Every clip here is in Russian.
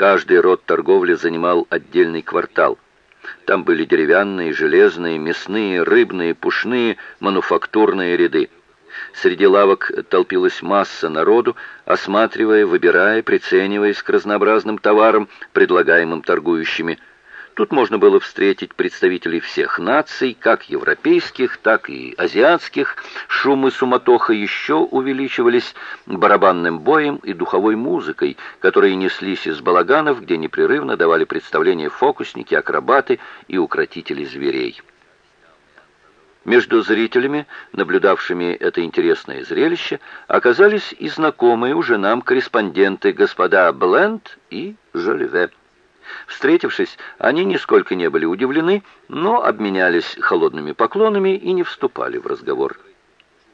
Каждый род торговли занимал отдельный квартал. Там были деревянные, железные, мясные, рыбные, пушные, мануфактурные ряды. Среди лавок толпилась масса народу, осматривая, выбирая, прицениваясь к разнообразным товарам, предлагаемым торгующими – Тут можно было встретить представителей всех наций, как европейских, так и азиатских. Шум и суматоха еще увеличивались барабанным боем и духовой музыкой, которые неслись из балаганов, где непрерывно давали представления фокусники, акробаты и укротители зверей. Между зрителями, наблюдавшими это интересное зрелище, оказались и знакомые уже нам корреспонденты господа Бленд и Жолеве. Встретившись, они нисколько не были удивлены, но обменялись холодными поклонами и не вступали в разговор.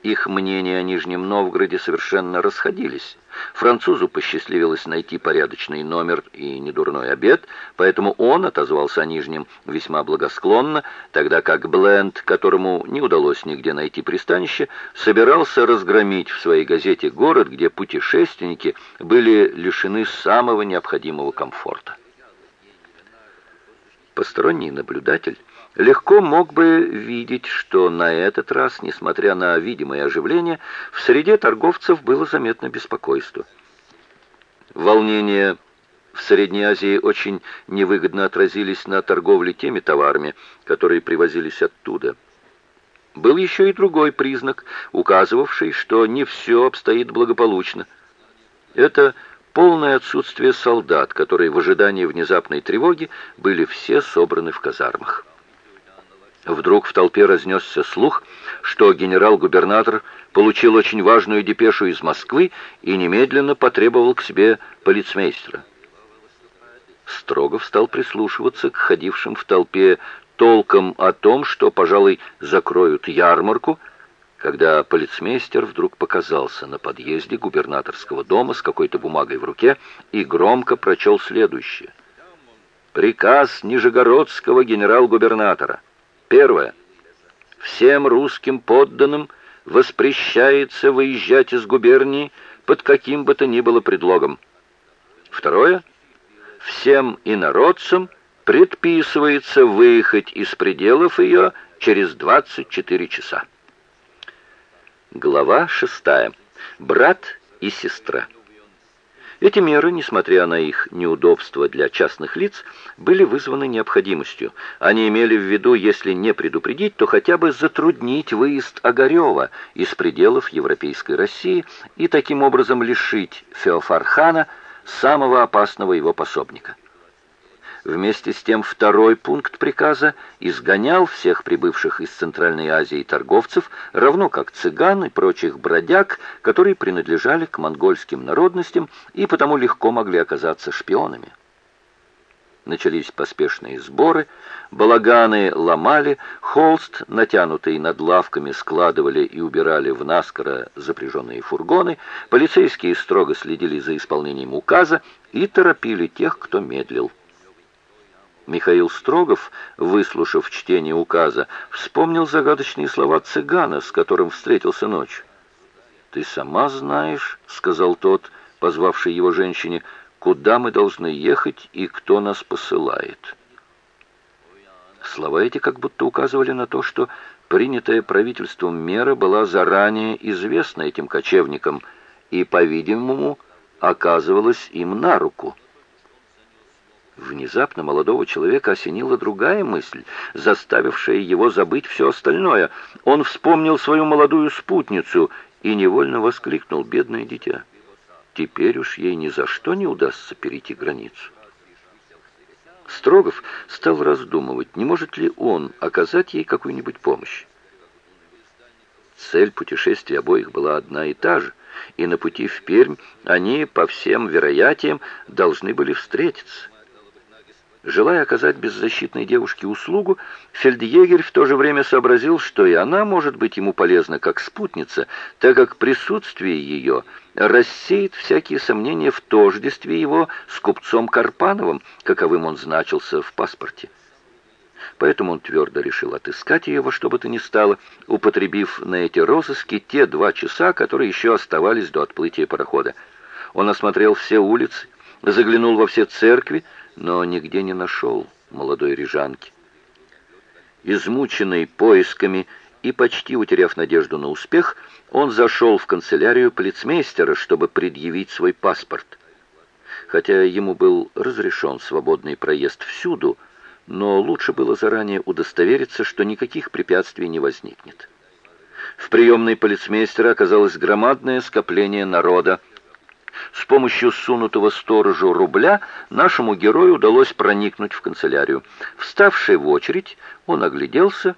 Их мнения о Нижнем Новгороде совершенно расходились. Французу посчастливилось найти порядочный номер и недурной обед, поэтому он отозвался о Нижнем весьма благосклонно, тогда как Бленд, которому не удалось нигде найти пристанище, собирался разгромить в своей газете город, где путешественники были лишены самого необходимого комфорта. Посторонний наблюдатель легко мог бы видеть, что на этот раз, несмотря на видимое оживление, в среде торговцев было заметно беспокойство. Волнения в Средней Азии очень невыгодно отразились на торговле теми товарами, которые привозились оттуда. Был еще и другой признак, указывавший, что не все обстоит благополучно. Это полное отсутствие солдат, которые в ожидании внезапной тревоги были все собраны в казармах. Вдруг в толпе разнесся слух, что генерал-губернатор получил очень важную депешу из Москвы и немедленно потребовал к себе полицмейстера. Строгов стал прислушиваться к ходившим в толпе толкам о том, что, пожалуй, закроют ярмарку, когда полицмейстер вдруг показался на подъезде губернаторского дома с какой-то бумагой в руке и громко прочел следующее. Приказ Нижегородского генерал-губернатора. Первое. Всем русским подданным воспрещается выезжать из губернии под каким бы то ни было предлогом. Второе. Всем инородцам предписывается выехать из пределов ее через 24 часа. Глава шестая. Брат и сестра. Эти меры, несмотря на их неудобства для частных лиц, были вызваны необходимостью. Они имели в виду, если не предупредить, то хотя бы затруднить выезд Огарева из пределов Европейской России и таким образом лишить Феофархана самого опасного его пособника. Вместе с тем второй пункт приказа изгонял всех прибывших из Центральной Азии торговцев, равно как цыган и прочих бродяг, которые принадлежали к монгольским народностям и потому легко могли оказаться шпионами. Начались поспешные сборы, балаганы ломали, холст, натянутый над лавками, складывали и убирали в наскоро запряженные фургоны, полицейские строго следили за исполнением указа и торопили тех, кто медлил. Михаил Строгов, выслушав чтение указа, вспомнил загадочные слова цыгана, с которым встретился ночью. «Ты сама знаешь, — сказал тот, позвавший его женщине, — куда мы должны ехать и кто нас посылает». Слова эти как будто указывали на то, что принятая правительством мера была заранее известна этим кочевникам и, по-видимому, оказывалась им на руку. Внезапно молодого человека осенила другая мысль, заставившая его забыть все остальное. Он вспомнил свою молодую спутницу и невольно воскликнул «Бедное дитя! Теперь уж ей ни за что не удастся перейти границу». Строгов стал раздумывать, не может ли он оказать ей какую-нибудь помощь. Цель путешествия обоих была одна и та же, и на пути в Пермь они, по всем вероятиям, должны были встретиться. Желая оказать беззащитной девушке услугу, фельдъегерь в то же время сообразил, что и она может быть ему полезна как спутница, так как присутствие ее рассеет всякие сомнения в тождестве его с купцом Карпановым, каковым он значился в паспорте. Поэтому он твердо решил отыскать ее во что бы то ни стало, употребив на эти розыски те два часа, которые еще оставались до отплытия парохода. Он осмотрел все улицы, заглянул во все церкви, но нигде не нашел молодой рижанки. Измученный поисками и почти утеряв надежду на успех, он зашел в канцелярию полицмейстера, чтобы предъявить свой паспорт. Хотя ему был разрешен свободный проезд всюду, но лучше было заранее удостовериться, что никаких препятствий не возникнет. В приемной полицмейстера оказалось громадное скопление народа. С помощью сунутого сторожу рубля нашему герою удалось проникнуть в канцелярию. Вставший в очередь, он огляделся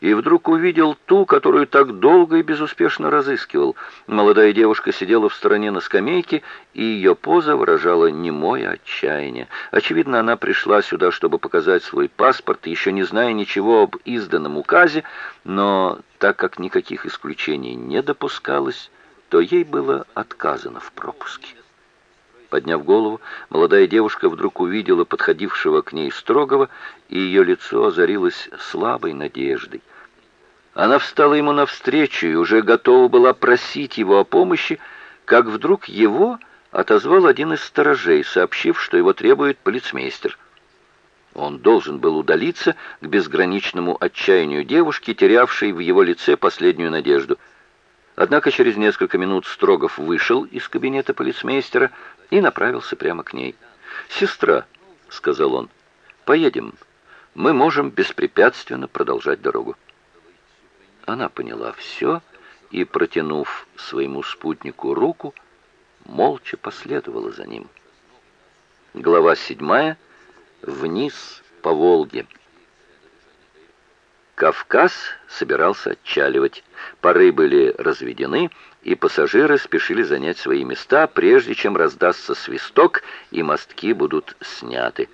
и вдруг увидел ту, которую так долго и безуспешно разыскивал. Молодая девушка сидела в стороне на скамейке, и ее поза выражала немое отчаяние. Очевидно, она пришла сюда, чтобы показать свой паспорт, еще не зная ничего об изданном указе, но так как никаких исключений не допускалось, то ей было отказано в пропуске. Подняв голову, молодая девушка вдруг увидела подходившего к ней строгого, и ее лицо озарилось слабой надеждой. Она встала ему навстречу и уже готова была просить его о помощи, как вдруг его отозвал один из сторожей, сообщив, что его требует полицмейстер. Он должен был удалиться к безграничному отчаянию девушки, терявшей в его лице последнюю надежду — Однако через несколько минут Строгов вышел из кабинета полицмейстера и направился прямо к ней. «Сестра», — сказал он, — «поедем. Мы можем беспрепятственно продолжать дорогу». Она поняла все и, протянув своему спутнику руку, молча последовала за ним. Глава седьмая. Вниз по Волге. Кавказ собирался отчаливать. Пары были разведены, и пассажиры спешили занять свои места, прежде чем раздастся свисток, и мостки будут сняты.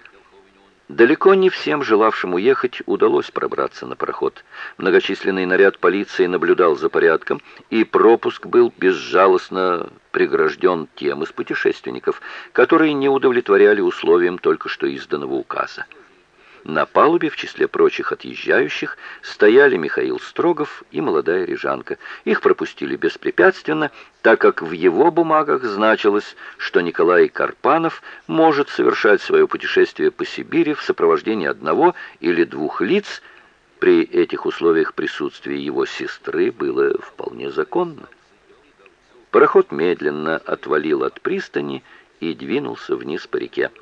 Далеко не всем желавшим уехать удалось пробраться на пароход. Многочисленный наряд полиции наблюдал за порядком, и пропуск был безжалостно прегражден тем из путешественников, которые не удовлетворяли условиям только что изданного указа. На палубе, в числе прочих отъезжающих, стояли Михаил Строгов и молодая рижанка. Их пропустили беспрепятственно, так как в его бумагах значилось, что Николай Карпанов может совершать свое путешествие по Сибири в сопровождении одного или двух лиц. При этих условиях присутствие его сестры было вполне законно. Пароход медленно отвалил от пристани и двинулся вниз по реке.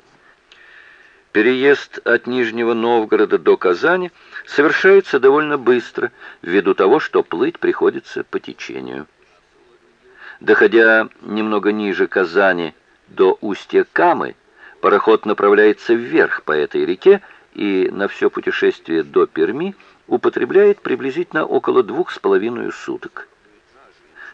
Переезд от Нижнего Новгорода до Казани совершается довольно быстро, ввиду того, что плыть приходится по течению. Доходя немного ниже Казани до устья Камы, пароход направляется вверх по этой реке и на все путешествие до Перми употребляет приблизительно около двух с половиной суток.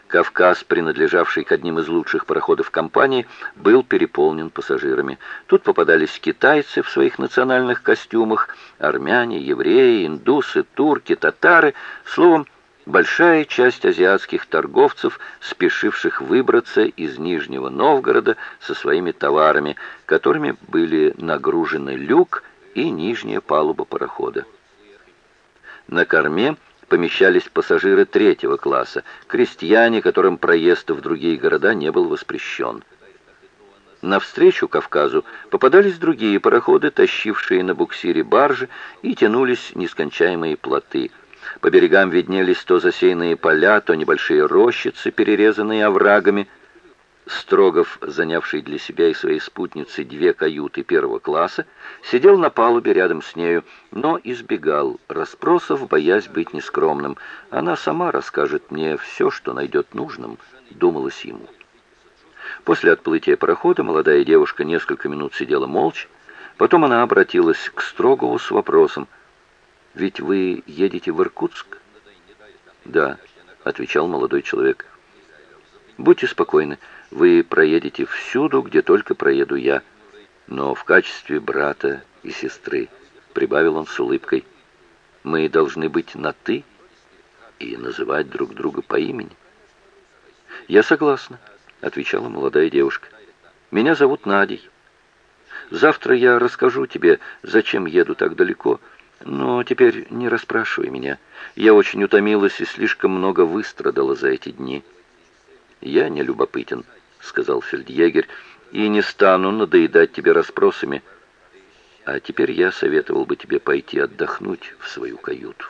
Кавказ, принадлежавший к одним из лучших пароходов компании, был переполнен пассажирами. Тут попадались китайцы в своих национальных костюмах, армяне, евреи, индусы, турки, татары, словом, большая часть азиатских торговцев, спешивших выбраться из Нижнего Новгорода со своими товарами, которыми были нагружены люк и нижняя палуба парохода. На корме помещались пассажиры третьего класса, крестьяне, которым проезд в другие города не был воспрещен. Навстречу Кавказу попадались другие пароходы, тащившие на буксире баржи, и тянулись нескончаемые плоты. По берегам виднелись то засеянные поля, то небольшие рощицы, перерезанные оврагами – Строгов, занявший для себя и своей спутницы две каюты первого класса, сидел на палубе рядом с нею, но избегал расспросов, боясь быть нескромным. Она сама расскажет мне все, что найдет нужным, думалось ему. После отплытия парохода молодая девушка несколько минут сидела молча, потом она обратилась к Строгову с вопросом, «Ведь вы едете в Иркутск?» «Да», — отвечал молодой человек. «Будьте спокойны». Вы проедете всюду, где только проеду я, но в качестве брата и сестры», — прибавил он с улыбкой. «Мы должны быть на «ты» и называть друг друга по имени». «Я согласна», — отвечала молодая девушка. «Меня зовут Надей. Завтра я расскажу тебе, зачем еду так далеко, но теперь не расспрашивай меня. Я очень утомилась и слишком много выстрадала за эти дни. Я не любопытен». — сказал фельдъегерь, и не стану надоедать тебе расспросами. А теперь я советовал бы тебе пойти отдохнуть в свою каюту.